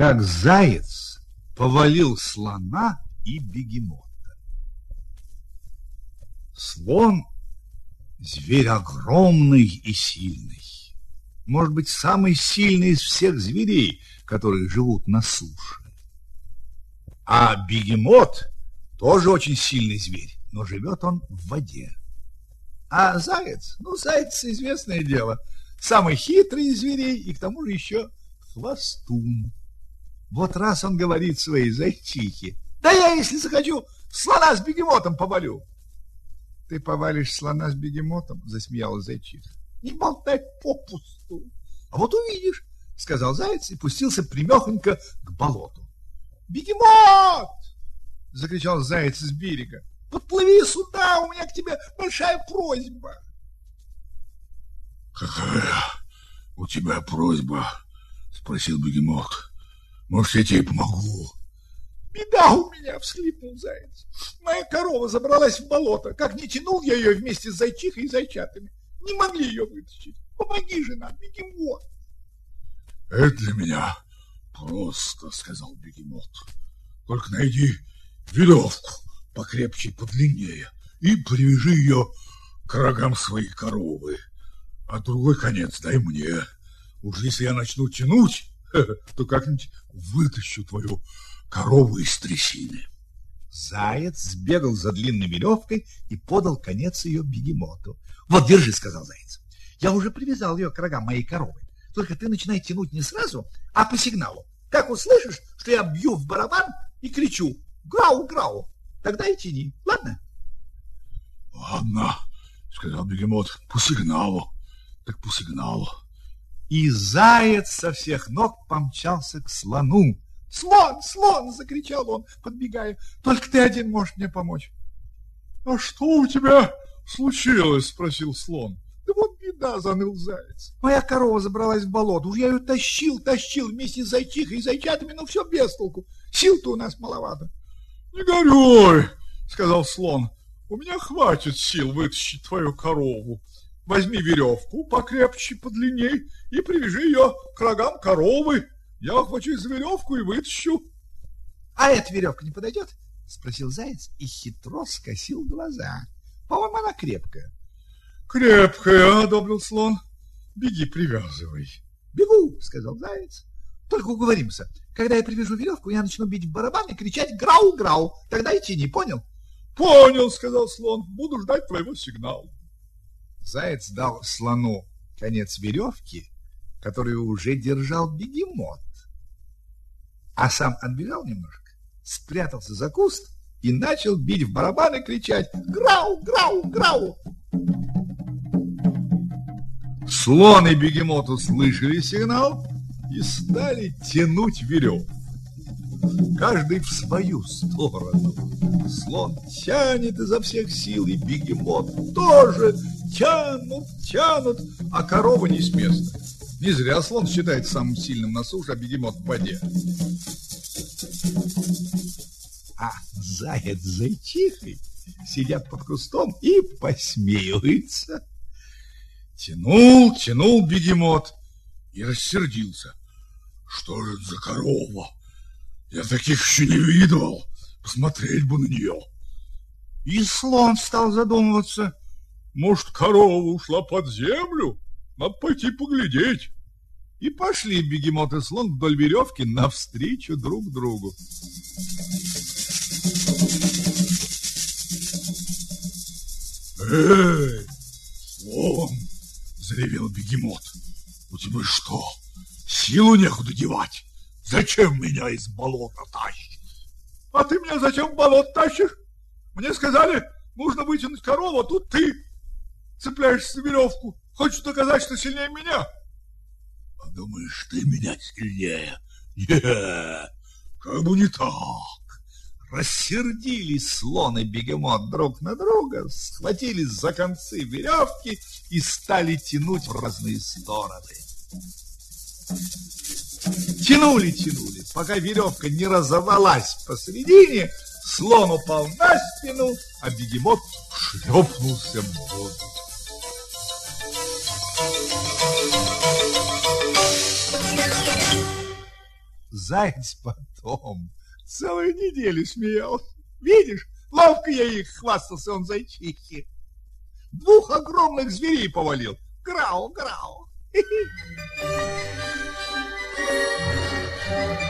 как заяц повалил слона и бегемота. Слон – зверь огромный и сильный. Может быть, самый сильный из всех зверей, которые живут на суше. А бегемот тоже очень сильный зверь, но живет он в воде. А заяц, ну, заяц известное дело, самый хитрый из зверей и к тому же еще хвостун. Вот раз он говорит своей зайчихе, да я, если захочу, слона с бегемотом повалю. Ты повалишь слона с бегемотом, засмеялась зайчиха. Не болтай попусту. А вот увидишь, сказал заяц и пустился примехонько к болоту. Бегемот! Закричал заяц с берега. Подплыви сюда, у меня к тебе большая просьба. Какая у тебя просьба? Спросил бегемот. Может, я тебе помогу? Беда у меня, всхлипнул заяц. Моя корова забралась в болото. Как не тянул я ее вместе с зайчихой и зайчатами. Не могли ее вытащить. Помоги же нам, бегемот. Это для меня просто, сказал бегемот. Только найди веревку покрепче и подлиннее и привяжи ее к рогам своей коровы. А другой конец дай мне. Уж если я начну тянуть, то как-нибудь вытащу твою корову из трясины. Заяц сбегал за длинной веревкой и подал конец ее бегемоту. Вот, держи, сказал заяц. Я уже привязал ее к рогам моей коровы. Только ты начинай тянуть не сразу, а по сигналу. Как услышишь, что я бью в барабан и кричу «Грау-грау», тогда и тяни, ладно? Ладно, сказал бегемот, по сигналу, так по сигналу. И заяц со всех ног помчался к слону. «Слон, слон!» — закричал он, подбегая. «Только ты один можешь мне помочь». «А что у тебя случилось?» — спросил слон. «Да вот беда!» — заныл заяц. «Моя корова забралась в болото. Уж я ее тащил, тащил вместе с зайчихой и зайчатами, но все без толку. Сил-то у нас маловато». «Не горюй!» — сказал слон. «У меня хватит сил вытащить твою корову. Возьми веревку покрепче, подлинней, и привяжи ее к рогам коровы. Я ухвачусь за веревку и вытащу. — А эта веревка не подойдет? — спросил заяц и хитро скосил глаза. — По-моему, она крепкая. — Крепкая, — одобрил слон. — Беги, привязывай. — Бегу, — сказал заяц. — Только уговоримся. Когда я привяжу веревку, я начну бить в барабан и кричать «Грау-грау». Тогда идти не понял? — Понял, — сказал слон. — Буду ждать твоего сигнала. Заяц дал слону конец веревки, которую уже держал бегемот а сам отбежал немножко, спрятался за куст и начал бить в барабан и кричать «Грау! Грау! Грау!». Слон и бегемот услышали сигнал и стали тянуть веревку. Каждый в свою сторону. Слон тянет изо всех сил, и бегемот тоже тянут, тянут, а корова не с места. Не зря слон считается самым сильным на суше, а бегемот в воде. А заяц зайчихой сидят под кустом и посмеиваются. Тянул, тянул бегемот и рассердился. Что же это за корова? Я таких еще не видывал. Посмотреть бы на нее. И слон стал задумываться. Может, корова ушла под землю? Надо пойти поглядеть. И пошли бегемот и слон вдоль веревки навстречу друг другу. Эй, слон, заревел бегемот. У тебя что, силу некуда девать? Зачем меня из болота тащишь? А ты меня зачем в болото тащишь? Мне сказали, нужно вытянуть корову, а тут ты цепляешься за веревку. Хочешь доказать, что сильнее меня? А думаешь, ты меня сильнее? Не, как бы не так. Рассердились слон и бегемот друг на друга, схватились за концы веревки и стали тянуть в разные стороны. Тянули, тянули, пока веревка не разорвалась посередине, слон упал на спину, а бегемот шлепнулся в воду. Заяц потом целую неделю смеялся. Видишь, ловко я их хвастался он зайчихи. Двух огромных зверей повалил. Грау, грау. Thank you.